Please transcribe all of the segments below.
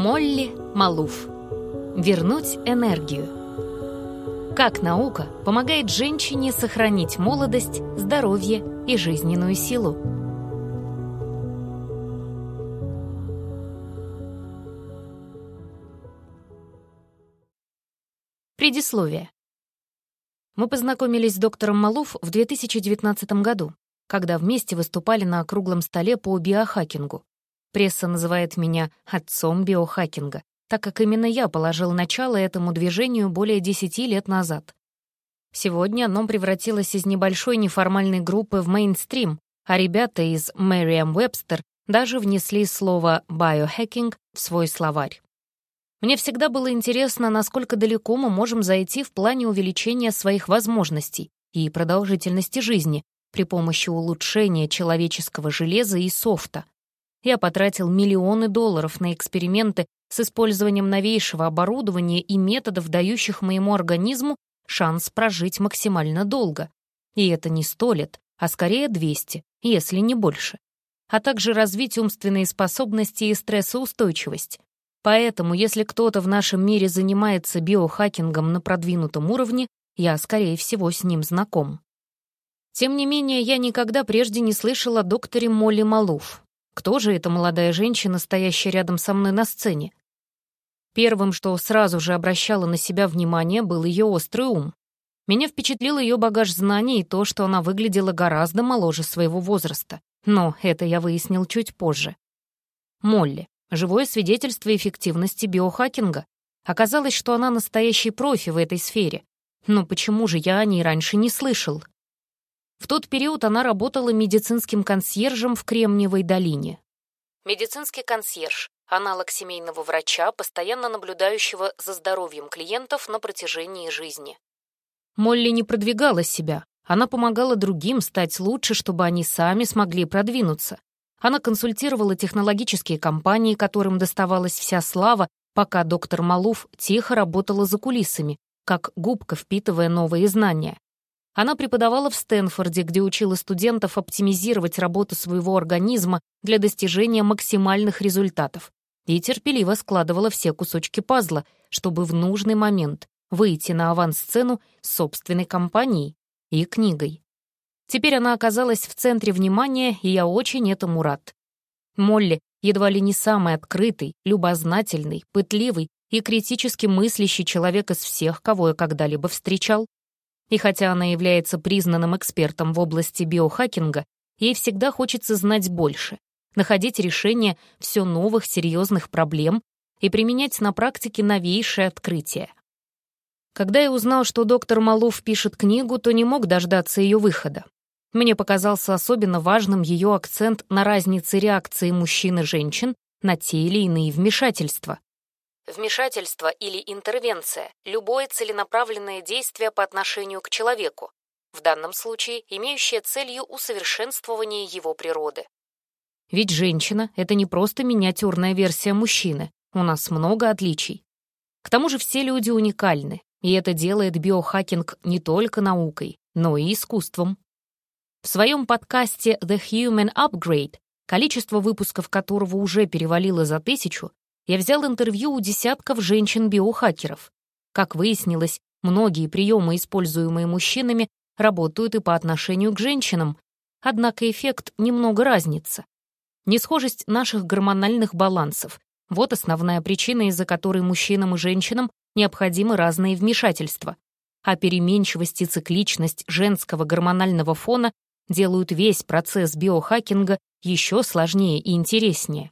Молли Малуф. Вернуть энергию. Как наука помогает женщине сохранить молодость, здоровье и жизненную силу. Предисловие. Мы познакомились с доктором Малуф в 2019 году, когда вместе выступали на круглом столе по биохакингу. Пресса называет меня отцом биохакинга, так как именно я положил начало этому движению более 10 лет назад. Сегодня оно превратилось из небольшой неформальной группы в мейнстрим, а ребята из Merriam-Webster даже внесли слово «биохакинг» в свой словарь. Мне всегда было интересно, насколько далеко мы можем зайти в плане увеличения своих возможностей и продолжительности жизни при помощи улучшения человеческого железа и софта. Я потратил миллионы долларов на эксперименты с использованием новейшего оборудования и методов, дающих моему организму шанс прожить максимально долго. И это не сто лет, а скорее 200, если не больше. А также развить умственные способности и стрессоустойчивость. Поэтому, если кто-то в нашем мире занимается биохакингом на продвинутом уровне, я, скорее всего, с ним знаком. Тем не менее, я никогда прежде не слышала о докторе Молли Малуф, кто же эта молодая женщина, стоящая рядом со мной на сцене? Первым, что сразу же обращало на себя внимание, был ее острый ум. Меня впечатлил ее багаж знаний и то, что она выглядела гораздо моложе своего возраста. Но это я выяснил чуть позже. Молли. Живое свидетельство эффективности биохакинга. Оказалось, что она настоящий профи в этой сфере. Но почему же я о ней раньше не слышал? В тот период она работала медицинским консьержем в Кремниевой долине. Медицинский консьерж — аналог семейного врача, постоянно наблюдающего за здоровьем клиентов на протяжении жизни. Молли не продвигала себя. Она помогала другим стать лучше, чтобы они сами смогли продвинуться. Она консультировала технологические компании, которым доставалась вся слава, пока доктор Малуф тихо работала за кулисами, как губка впитывая новые знания. Она преподавала в Стэнфорде, где учила студентов оптимизировать работу своего организма для достижения максимальных результатов и терпеливо складывала все кусочки пазла, чтобы в нужный момент выйти на авансцену с собственной компанией и книгой. Теперь она оказалась в центре внимания, и я очень этому рад. Молли едва ли не самый открытый, любознательный, пытливый и критически мыслящий человек из всех, кого я когда-либо встречал. И хотя она является признанным экспертом в области биохакинга, ей всегда хочется знать больше, находить решения все новых серьезных проблем и применять на практике новейшие открытия. Когда я узнал, что доктор Малуф пишет книгу, то не мог дождаться ее выхода. Мне показался особенно важным ее акцент на разнице реакции мужчин и женщин на те или иные вмешательства. Вмешательство или интервенция — любое целенаправленное действие по отношению к человеку, в данном случае имеющее целью усовершенствование его природы. Ведь женщина — это не просто миниатюрная версия мужчины, у нас много отличий. К тому же все люди уникальны, и это делает биохакинг не только наукой, но и искусством. В своем подкасте «The Human Upgrade», количество выпусков которого уже перевалило за тысячу, я взял интервью у десятков женщин-биохакеров. Как выяснилось, многие приемы, используемые мужчинами, работают и по отношению к женщинам, однако эффект немного разнится. Несхожесть наших гормональных балансов — вот основная причина, из-за которой мужчинам и женщинам необходимы разные вмешательства. А переменчивость и цикличность женского гормонального фона делают весь процесс биохакинга еще сложнее и интереснее.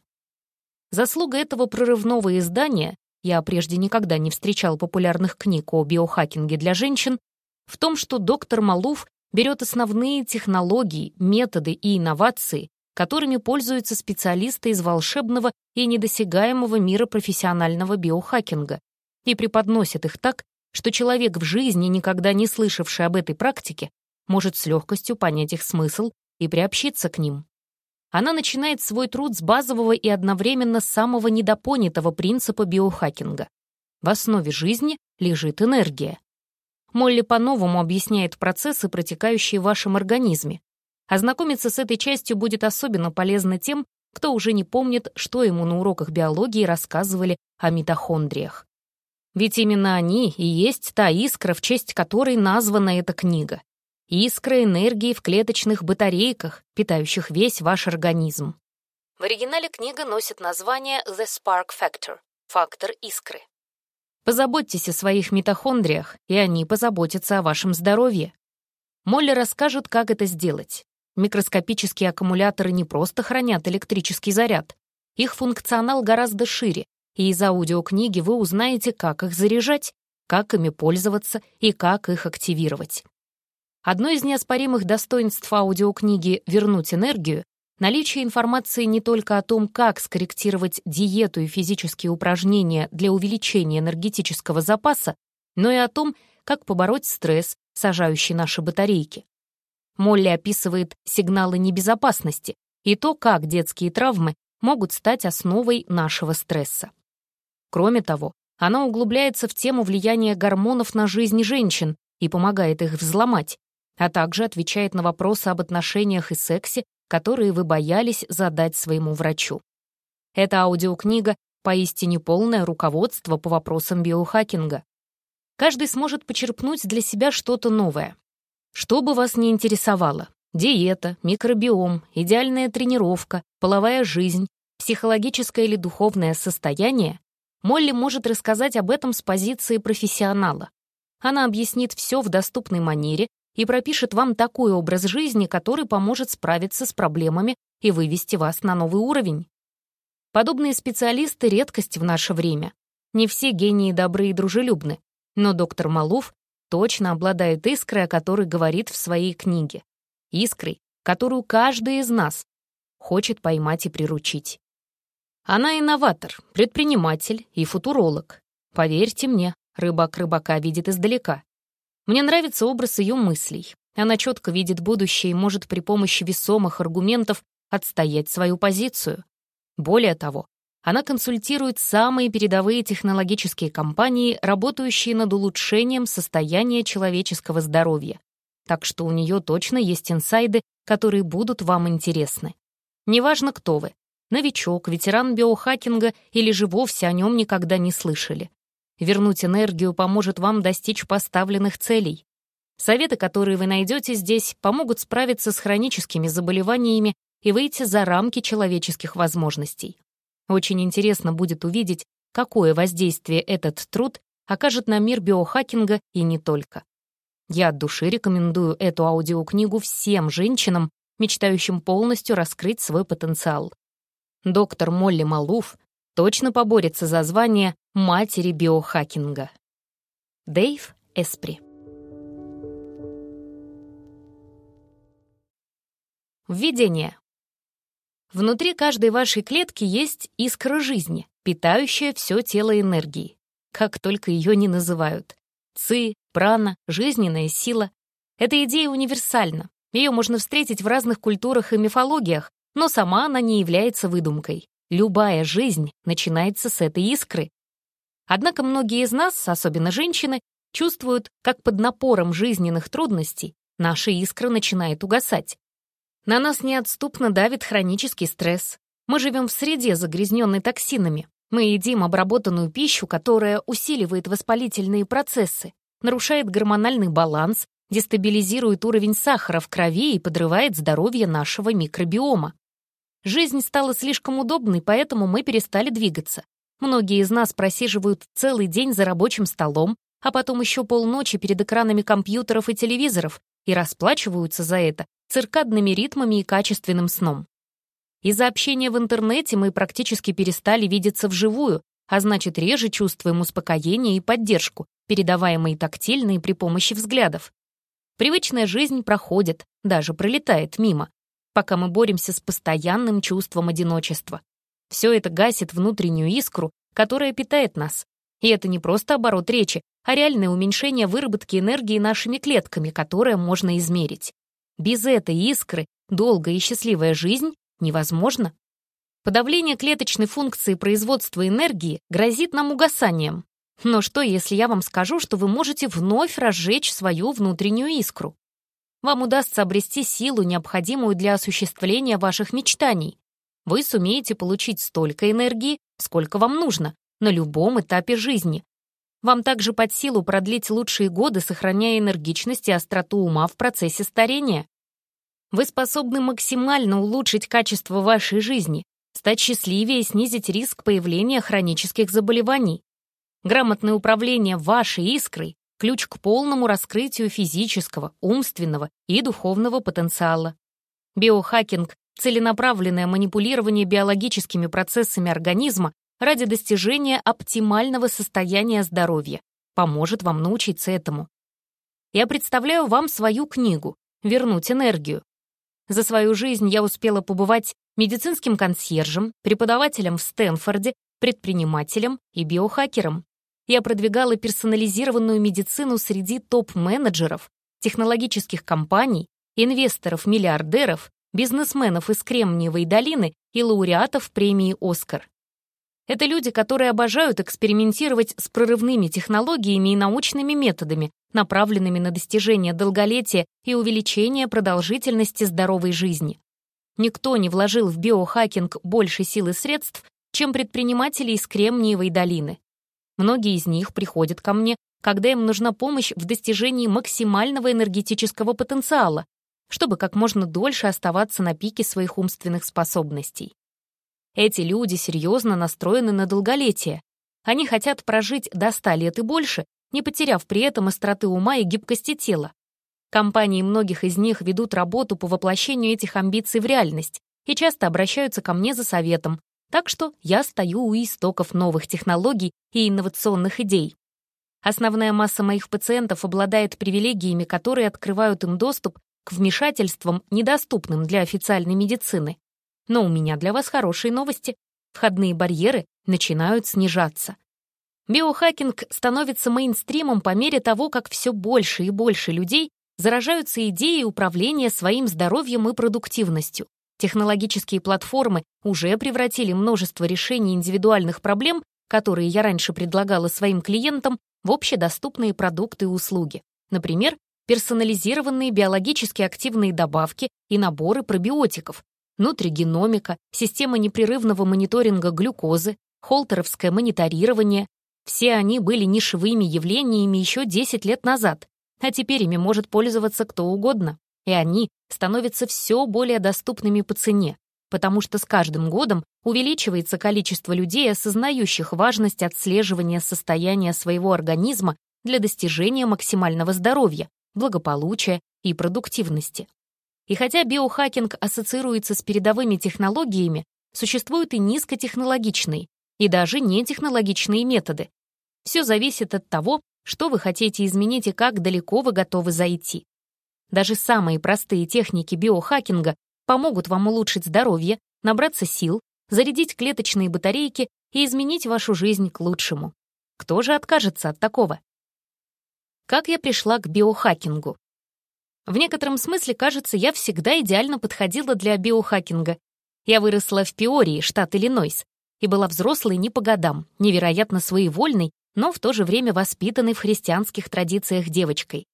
Заслуга этого прорывного издания, я прежде никогда не встречал популярных книг о биохакинге для женщин, в том, что доктор Малуф берет основные технологии, методы и инновации, которыми пользуются специалисты из волшебного и недосягаемого мира профессионального биохакинга, и преподносит их так, что человек в жизни, никогда не слышавший об этой практике, может с легкостью понять их смысл и приобщиться к ним. Она начинает свой труд с базового и одновременно самого недопонятого принципа биохакинга. В основе жизни лежит энергия. Молли по-новому объясняет процессы, протекающие в вашем организме. Ознакомиться с этой частью будет особенно полезно тем, кто уже не помнит, что ему на уроках биологии рассказывали о митохондриях. Ведь именно они и есть та искра, в честь которой названа эта книга. Искра энергии в клеточных батарейках, питающих весь ваш организм. В оригинале книга носит название «The Spark Factor» — «Фактор искры». Позаботьтесь о своих митохондриях, и они позаботятся о вашем здоровье. Молли расскажет, как это сделать. Микроскопические аккумуляторы не просто хранят электрический заряд. Их функционал гораздо шире, и из аудиокниги вы узнаете, как их заряжать, как ими пользоваться и как их активировать. Одно из неоспоримых достоинств аудиокниги «Вернуть энергию» — наличие информации не только о том, как скорректировать диету и физические упражнения для увеличения энергетического запаса, но и о том, как побороть стресс, сажающий наши батарейки. Молли описывает сигналы небезопасности и то, как детские травмы могут стать основой нашего стресса. Кроме того, она углубляется в тему влияния гормонов на жизнь женщин и помогает их взломать, а также отвечает на вопросы об отношениях и сексе, которые вы боялись задать своему врачу. Эта аудиокнига — поистине полное руководство по вопросам биохакинга. Каждый сможет почерпнуть для себя что-то новое. Что бы вас ни интересовало — диета, микробиом, идеальная тренировка, половая жизнь, психологическое или духовное состояние — Молли может рассказать об этом с позиции профессионала. Она объяснит все в доступной манере и пропишет вам такой образ жизни, который поможет справиться с проблемами и вывести вас на новый уровень. Подобные специалисты — редкость в наше время. Не все гении добры и дружелюбны, но доктор Малуф точно обладает искрой, о которой говорит в своей книге. Искрой, которую каждый из нас хочет поймать и приручить. Она инноватор, предприниматель и футуролог. Поверьте мне, рыбак рыбака видит издалека. Мне нравится образ ее мыслей. Она четко видит будущее и может при помощи весомых аргументов отстоять свою позицию. Более того, она консультирует самые передовые технологические компании, работающие над улучшением состояния человеческого здоровья. Так что у нее точно есть инсайды, которые будут вам интересны. Неважно, кто вы — новичок, ветеран биохакинга или же вовсе о нем никогда не слышали. Вернуть энергию поможет вам достичь поставленных целей. Советы, которые вы найдете здесь, помогут справиться с хроническими заболеваниями и выйти за рамки человеческих возможностей. Очень интересно будет увидеть, какое воздействие этот труд окажет на мир биохакинга и не только. Я от души рекомендую эту аудиокнигу всем женщинам, мечтающим полностью раскрыть свой потенциал. Доктор Молли Малуф точно поборется за звание матери биохакинга. Дэйв Эспри Введение. Внутри каждой вашей клетки есть искра жизни, питающая все тело энергией. Как только ее не называют. Ци, прана, жизненная сила. Эта идея универсальна. Ее можно встретить в разных культурах и мифологиях, но сама она не является выдумкой. Любая жизнь начинается с этой искры. Однако многие из нас, особенно женщины, чувствуют, как под напором жизненных трудностей наша искра начинает угасать. На нас неотступно давит хронический стресс. Мы живем в среде, загрязненной токсинами. Мы едим обработанную пищу, которая усиливает воспалительные процессы, нарушает гормональный баланс, дестабилизирует уровень сахара в крови и подрывает здоровье нашего микробиома. Жизнь стала слишком удобной, поэтому мы перестали двигаться. Многие из нас просиживают целый день за рабочим столом, а потом еще полночи перед экранами компьютеров и телевизоров и расплачиваются за это циркадными ритмами и качественным сном. Из-за общения в интернете мы практически перестали видеться вживую, а значит, реже чувствуем успокоение и поддержку, передаваемые тактильно и при помощи взглядов. Привычная жизнь проходит, даже пролетает мимо, пока мы боремся с постоянным чувством одиночества. Все это гасит внутреннюю искру, которая питает нас. И это не просто оборот речи, а реальное уменьшение выработки энергии нашими клетками, которое можно измерить. Без этой искры долгая и счастливая жизнь невозможна. Подавление клеточной функции производства энергии грозит нам угасанием. Но что, если я вам скажу, что вы можете вновь разжечь свою внутреннюю искру? Вам удастся обрести силу, необходимую для осуществления ваших мечтаний. Вы сумеете получить столько энергии, сколько вам нужно, на любом этапе жизни. Вам также под силу продлить лучшие годы, сохраняя энергичность и остроту ума в процессе старения. Вы способны максимально улучшить качество вашей жизни, стать счастливее и снизить риск появления хронических заболеваний. Грамотное управление вашей искрой — ключ к полному раскрытию физического, умственного и духовного потенциала. Биохакинг — целенаправленное манипулирование биологическими процессами организма ради достижения оптимального состояния здоровья. Поможет вам научиться этому. Я представляю вам свою книгу «Вернуть энергию». За свою жизнь я успела побывать медицинским консьержем, преподавателем в Стэнфорде, предпринимателем и биохакером. Я продвигала персонализированную медицину среди топ-менеджеров, технологических компаний, инвесторов-миллиардеров, бизнесменов из Кремниевой долины и лауреатов премии «Оскар». Это люди, которые обожают экспериментировать с прорывными технологиями и научными методами, направленными на достижение долголетия и увеличение продолжительности здоровой жизни. Никто не вложил в биохакинг больше сил и средств, чем предприниматели из Кремниевой долины. Многие из них приходят ко мне, когда им нужна помощь в достижении максимального энергетического потенциала, чтобы как можно дольше оставаться на пике своих умственных способностей. Эти люди серьезно настроены на долголетие. Они хотят прожить до 100 лет и больше, не потеряв при этом остроты ума и гибкости тела. Компании многих из них ведут работу по воплощению этих амбиций в реальность и часто обращаются ко мне за советом, так что я стою у истоков новых технологий и инновационных идей. Основная масса моих пациентов обладает привилегиями, которые открывают им доступ к вмешательствам, недоступным для официальной медицины. Но у меня для вас хорошие новости. Входные барьеры начинают снижаться. Биохакинг становится мейнстримом по мере того, как все больше и больше людей заражаются идеей управления своим здоровьем и продуктивностью. Технологические платформы уже превратили множество решений индивидуальных проблем, которые я раньше предлагала своим клиентам, в общедоступные продукты и услуги. Например, персонализированные биологически активные добавки и наборы пробиотиков, нутригеномика, система непрерывного мониторинга глюкозы, холтеровское мониторирование. Все они были нишевыми явлениями еще 10 лет назад, а теперь ими может пользоваться кто угодно. И они становятся все более доступными по цене, потому что с каждым годом увеличивается количество людей, осознающих важность отслеживания состояния своего организма для достижения максимального здоровья, благополучия и продуктивности. И хотя биохакинг ассоциируется с передовыми технологиями, существуют и низкотехнологичные, и даже нетехнологичные методы. Все зависит от того, что вы хотите изменить и как далеко вы готовы зайти. Даже самые простые техники биохакинга помогут вам улучшить здоровье, набраться сил, зарядить клеточные батарейки и изменить вашу жизнь к лучшему. Кто же откажется от такого? Как я пришла к биохакингу? В некотором смысле, кажется, я всегда идеально подходила для биохакинга. Я выросла в Пиории, штат Иллинойс, и была взрослой не по годам, невероятно своевольной но в то же время воспитанной в христианских традициях девочкой.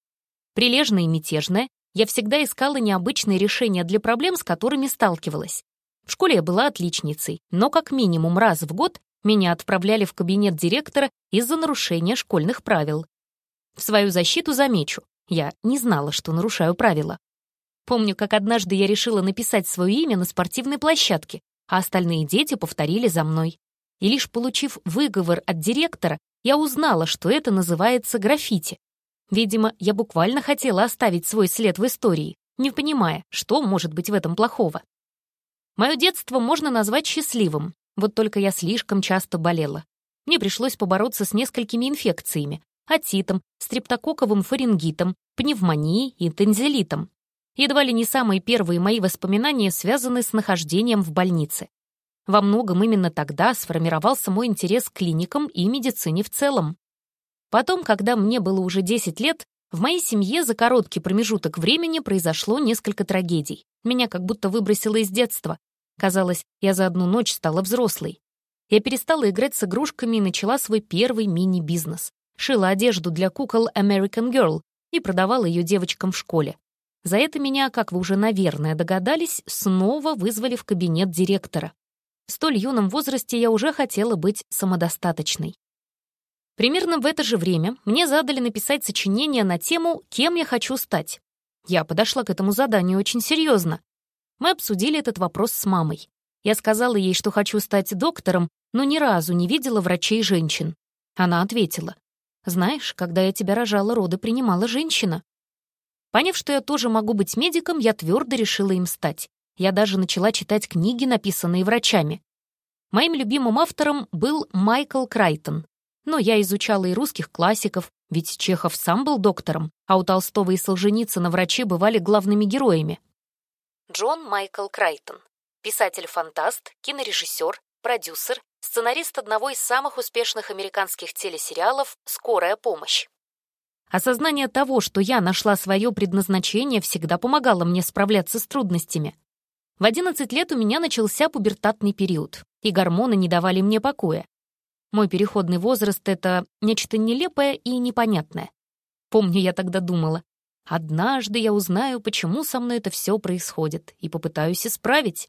Прилежная и мятежная, я всегда искала необычные решения для проблем, с которыми сталкивалась. В школе я была отличницей, но как минимум раз в год меня отправляли в кабинет директора из-за нарушения школьных правил. В свою защиту замечу, я не знала, что нарушаю правила. Помню, как однажды я решила написать свое имя на спортивной площадке, а остальные дети повторили за мной. И лишь получив выговор от директора, я узнала, что это называется граффити. Видимо, я буквально хотела оставить свой след в истории, не понимая, что может быть в этом плохого. Мое детство можно назвать счастливым, вот только я слишком часто болела. Мне пришлось побороться с несколькими инфекциями — отитом, стрептококковым фарингитом, пневмонией и тензилитом. Едва ли не самые первые мои воспоминания связаны с нахождением в больнице. Во многом именно тогда сформировался мой интерес к клиникам и медицине в целом. Потом, когда мне было уже 10 лет, в моей семье за короткий промежуток времени произошло несколько трагедий. Меня как будто выбросило из детства. Казалось, я за одну ночь стала взрослой. Я перестала играть с игрушками и начала свой первый мини-бизнес. Шила одежду для кукол American Girl и продавала ее девочкам в школе. За это меня, как вы уже, наверное, догадались, снова вызвали в кабинет директора. В столь юном возрасте я уже хотела быть самодостаточной. Примерно в это же время мне задали написать сочинение на тему «Кем я хочу стать?». Я подошла к этому заданию очень серьезно. Мы обсудили этот вопрос с мамой. Я сказала ей, что хочу стать доктором, но ни разу не видела врачей-женщин. Она ответила, «Знаешь, когда я тебя рожала, роды принимала женщина». Поняв, что я тоже могу быть медиком, я твердо решила им стать. Я даже начала читать книги, написанные врачами. Моим любимым автором был Майкл Крайтон. Но я изучала и русских классиков, ведь Чехов сам был доктором, а у Толстого и Солженицына врачи бывали главными героями. Джон Майкл Крайтон. Писатель-фантаст, кинорежиссер, продюсер, сценарист одного из самых успешных американских телесериалов «Скорая помощь». Осознание того, что я нашла свое предназначение, всегда помогало мне справляться с трудностями. В 11 лет у меня начался пубертатный период, и гормоны не давали мне покоя. Мой переходный возраст — это нечто нелепое и непонятное. Помню, я тогда думала, однажды я узнаю, почему со мной это все происходит, и попытаюсь исправить.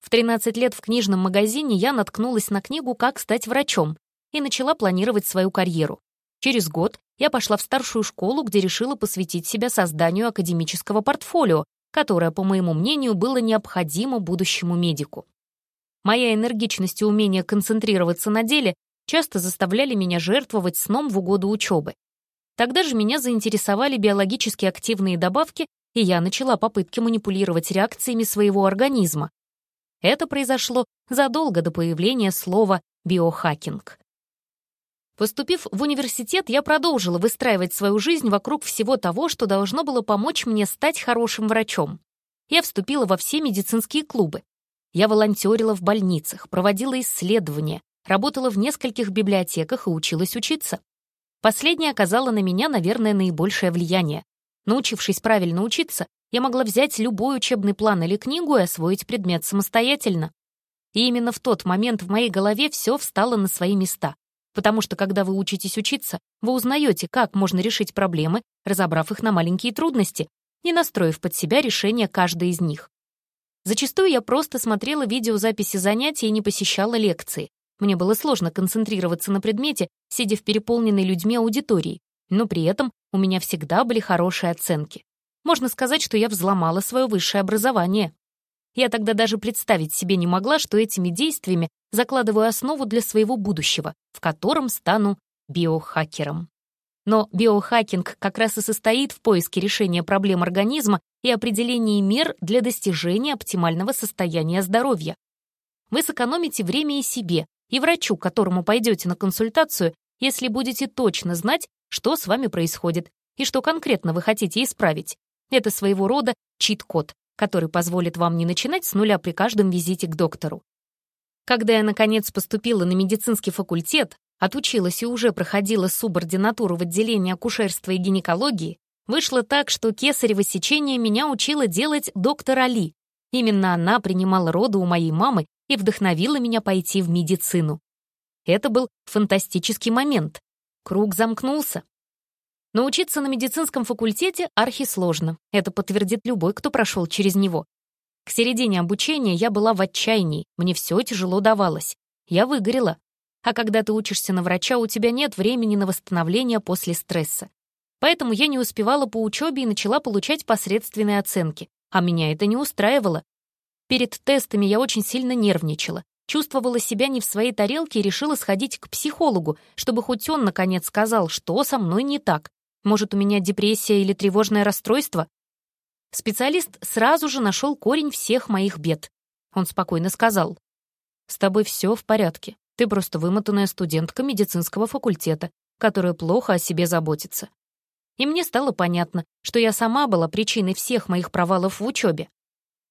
В 13 лет в книжном магазине я наткнулась на книгу «Как стать врачом» и начала планировать свою карьеру. Через год я пошла в старшую школу, где решила посвятить себя созданию академического портфолио, которое, по моему мнению, было необходимо будущему медику. Моя энергичность и умение концентрироваться на деле часто заставляли меня жертвовать сном в угоду учебы. Тогда же меня заинтересовали биологически активные добавки, и я начала попытки манипулировать реакциями своего организма. Это произошло задолго до появления слова «биохакинг». Поступив в университет, я продолжила выстраивать свою жизнь вокруг всего того, что должно было помочь мне стать хорошим врачом. Я вступила во все медицинские клубы. Я волонтерила в больницах, проводила исследования, работала в нескольких библиотеках и училась учиться. Последнее оказало на меня, наверное, наибольшее влияние. Научившись правильно учиться, я могла взять любой учебный план или книгу и освоить предмет самостоятельно. И именно в тот момент в моей голове все встало на свои места потому что когда вы учитесь учиться, вы узнаете, как можно решить проблемы, разобрав их на маленькие трудности и настроив под себя решение каждой из них. Зачастую я просто смотрела видеозаписи занятий и не посещала лекции. Мне было сложно концентрироваться на предмете, сидя в переполненной людьми аудитории, но при этом у меня всегда были хорошие оценки. Можно сказать, что я взломала свое высшее образование. Я тогда даже представить себе не могла, что этими действиями закладываю основу для своего будущего, в котором стану биохакером. Но биохакинг как раз и состоит в поиске решения проблем организма и определении мер для достижения оптимального состояния здоровья. Вы сэкономите время и себе, и врачу, к которому пойдете на консультацию, если будете точно знать, что с вами происходит и что конкретно вы хотите исправить. Это своего рода чит-код, который позволит вам не начинать с нуля при каждом визите к доктору. Когда я, наконец, поступила на медицинский факультет, отучилась и уже проходила субординатуру в отделении акушерства и гинекологии, вышло так, что кесарево сечение меня учила делать доктор Али. Именно она принимала роды у моей мамы и вдохновила меня пойти в медицину. Это был фантастический момент. Круг замкнулся. Но учиться на медицинском факультете архисложно. Это подтвердит любой, кто прошел через него. К середине обучения я была в отчаянии, мне все тяжело давалось. Я выгорела. А когда ты учишься на врача, у тебя нет времени на восстановление после стресса. Поэтому я не успевала по учебе и начала получать посредственные оценки, а меня это не устраивало. Перед тестами я очень сильно нервничала, чувствовала себя не в своей тарелке и решила сходить к психологу, чтобы хоть он, наконец, сказал, что со мной не так, может, у меня депрессия или тревожное расстройство? Специалист сразу же нашел корень всех моих бед. Он спокойно сказал, «С тобой все в порядке. Ты просто вымотанная студентка медицинского факультета, которая плохо о себе заботится». И мне стало понятно, что я сама была причиной всех моих провалов в учебе.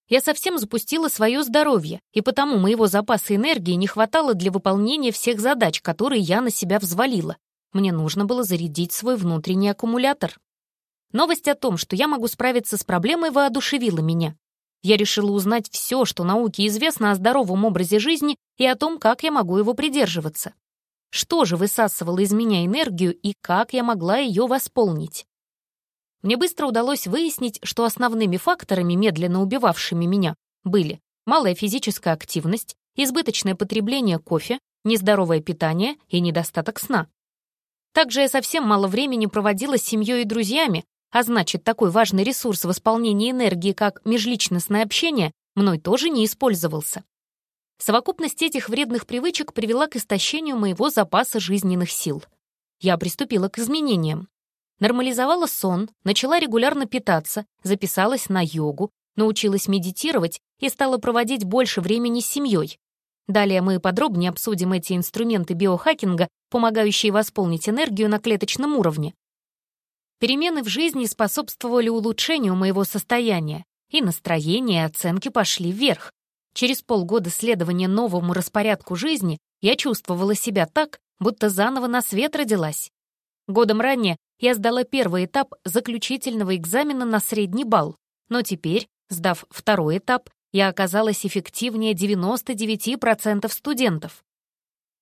Я совсем запустила свое здоровье, и потому моего запаса энергии не хватало для выполнения всех задач, которые я на себя взвалила. Мне нужно было зарядить свой внутренний аккумулятор. Новость о том, что я могу справиться с проблемой, воодушевила меня. Я решила узнать все, что науке известно о здоровом образе жизни и о том, как я могу его придерживаться. Что же высасывало из меня энергию и как я могла ее восполнить? Мне быстро удалось выяснить, что основными факторами, медленно убивавшими меня, были малая физическая активность, избыточное потребление кофе, нездоровое питание и недостаток сна. Также я совсем мало времени проводила с семьей и друзьями, а значит, такой важный ресурс восполнения энергии, как межличностное общение, мной тоже не использовался. Совокупность этих вредных привычек привела к истощению моего запаса жизненных сил. Я приступила к изменениям. Нормализовала сон, начала регулярно питаться, записалась на йогу, научилась медитировать и стала проводить больше времени с семьей. Далее мы подробнее обсудим эти инструменты биохакинга, помогающие восполнить энергию на клеточном уровне. Перемены в жизни способствовали улучшению моего состояния, и настроение и оценки пошли вверх. Через полгода следования новому распорядку жизни я чувствовала себя так, будто заново на свет родилась. Годом ранее я сдала первый этап заключительного экзамена на средний балл, но теперь, сдав второй этап, я оказалась эффективнее 99% студентов.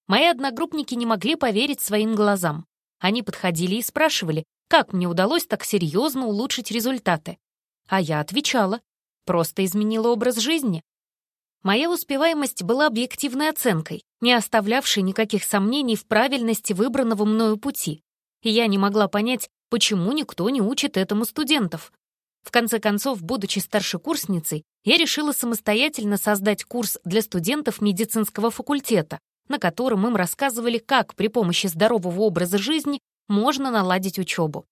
Мои одногруппники не могли поверить своим глазам. Они подходили и спрашивали, как мне удалось так серьезно улучшить результаты. А я отвечала, просто изменила образ жизни. Моя успеваемость была объективной оценкой, не оставлявшей никаких сомнений в правильности выбранного мною пути и я не могла понять, почему никто не учит этому студентов. В конце концов, будучи старшекурсницей, я решила самостоятельно создать курс для студентов медицинского факультета, на котором им рассказывали, как при помощи здорового образа жизни можно наладить учебу.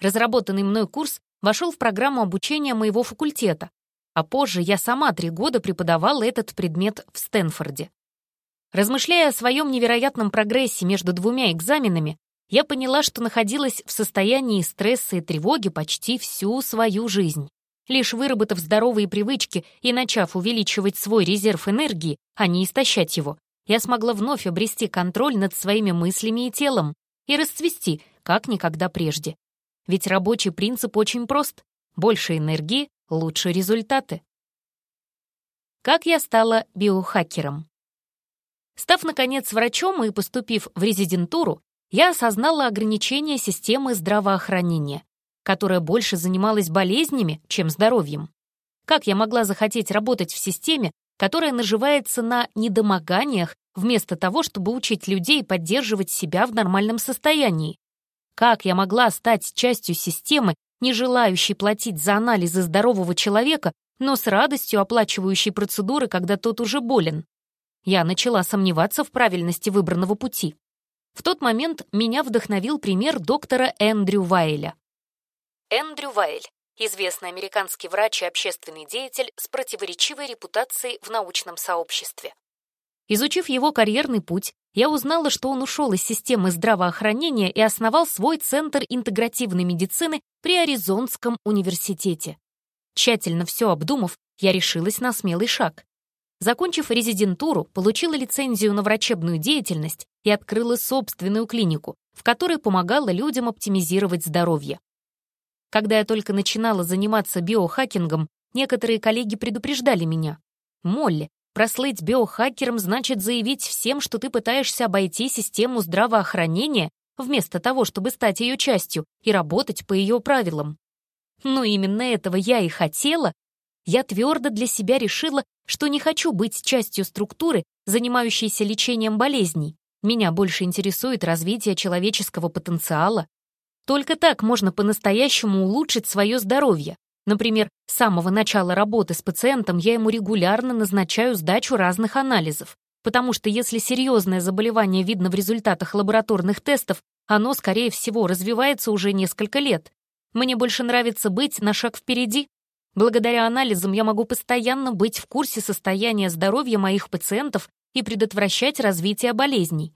Разработанный мной курс вошел в программу обучения моего факультета, а позже я сама три года преподавала этот предмет в Стэнфорде. Размышляя о своем невероятном прогрессе между двумя экзаменами, я поняла, что находилась в состоянии стресса и тревоги почти всю свою жизнь. Лишь выработав здоровые привычки и начав увеличивать свой резерв энергии, а не истощать его, я смогла вновь обрести контроль над своими мыслями и телом и расцвести, как никогда прежде. Ведь рабочий принцип очень прост. Больше энергии — лучше результаты. Как я стала биохакером? Став, наконец, врачом и поступив в резидентуру, я осознала ограничения системы здравоохранения, которая больше занималась болезнями, чем здоровьем. Как я могла захотеть работать в системе, которая наживается на недомоганиях, вместо того, чтобы учить людей поддерживать себя в нормальном состоянии? Как я могла стать частью системы, не желающей платить за анализы здорового человека, но с радостью оплачивающей процедуры, когда тот уже болен? Я начала сомневаться в правильности выбранного пути. В тот момент меня вдохновил пример доктора Эндрю Вайля. Эндрю Вайль — известный американский врач и общественный деятель с противоречивой репутацией в научном сообществе. Изучив его карьерный путь, я узнала, что он ушел из системы здравоохранения и основал свой центр интегративной медицины при Аризонском университете. Тщательно все обдумав, я решилась на смелый шаг. Закончив резидентуру, получила лицензию на врачебную деятельность и открыла собственную клинику, в которой помогала людям оптимизировать здоровье. Когда я только начинала заниматься биохакингом, некоторые коллеги предупреждали меня. «Молли, прослыть биохакером значит заявить всем, что ты пытаешься обойти систему здравоохранения, вместо того, чтобы стать ее частью и работать по ее правилам. Но именно этого я и хотела, я твердо для себя решила, что не хочу быть частью структуры, занимающейся лечением болезней. Меня больше интересует развитие человеческого потенциала. Только так можно по-настоящему улучшить свое здоровье. Например, с самого начала работы с пациентом я ему регулярно назначаю сдачу разных анализов, потому что если серьезное заболевание видно в результатах лабораторных тестов, оно, скорее всего, развивается уже несколько лет. Мне больше нравится быть на шаг впереди, Благодаря анализам я могу постоянно быть в курсе состояния здоровья моих пациентов и предотвращать развитие болезней.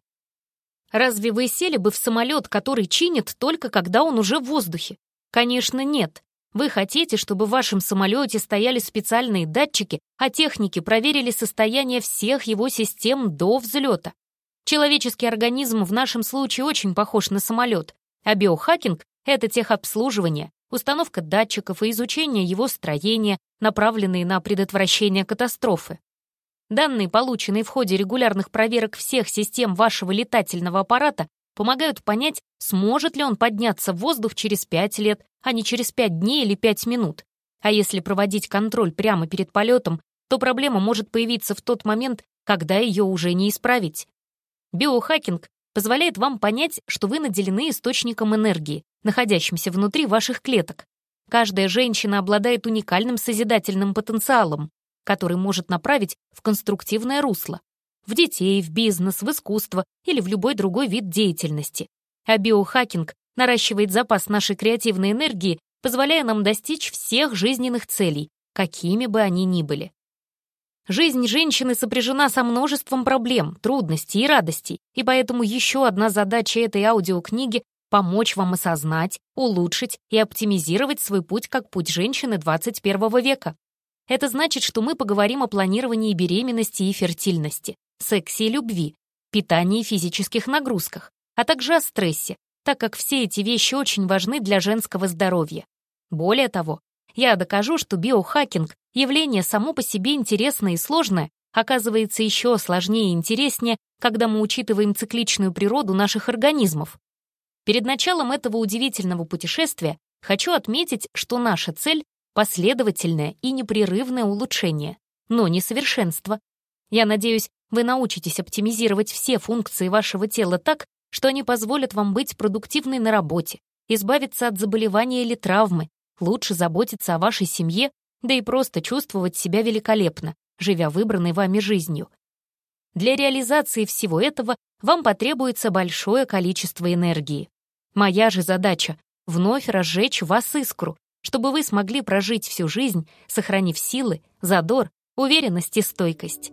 Разве вы сели бы в самолет, который чинит только когда он уже в воздухе? Конечно, нет. Вы хотите, чтобы в вашем самолете стояли специальные датчики, а техники проверили состояние всех его систем до взлета. Человеческий организм в нашем случае очень похож на самолет, а биохакинг — это техобслуживание, установка датчиков и изучение его строения, направленные на предотвращение катастрофы. Данные, полученные в ходе регулярных проверок всех систем вашего летательного аппарата, помогают понять, сможет ли он подняться в воздух через 5 лет, а не через 5 дней или 5 минут. А если проводить контроль прямо перед полетом, то проблема может появиться в тот момент, когда ее уже не исправить. Биохакинг позволяет вам понять, что вы наделены источником энергии, находящимся внутри ваших клеток. Каждая женщина обладает уникальным созидательным потенциалом, который может направить в конструктивное русло, в детей, в бизнес, в искусство или в любой другой вид деятельности. А биохакинг наращивает запас нашей креативной энергии, позволяя нам достичь всех жизненных целей, какими бы они ни были. Жизнь женщины сопряжена со множеством проблем, трудностей и радостей, и поэтому еще одна задача этой аудиокниги — помочь вам осознать, улучшить и оптимизировать свой путь как путь женщины 21 века. Это значит, что мы поговорим о планировании беременности и фертильности, сексе и любви, питании и физических нагрузках, а также о стрессе, так как все эти вещи очень важны для женского здоровья. Более того, я докажу, что биохакинг — явление само по себе интересное и сложное, оказывается еще сложнее и интереснее, когда мы учитываем цикличную природу наших организмов. Перед началом этого удивительного путешествия хочу отметить, что наша цель — последовательное и непрерывное улучшение, но не совершенство. Я надеюсь, вы научитесь оптимизировать все функции вашего тела так, что они позволят вам быть продуктивной на работе, избавиться от заболевания или травмы, лучше заботиться о вашей семье, да и просто чувствовать себя великолепно, живя выбранной вами жизнью. Для реализации всего этого вам потребуется большое количество энергии. Моя же задача — вновь разжечь вас искру, чтобы вы смогли прожить всю жизнь, сохранив силы, задор, уверенность и стойкость.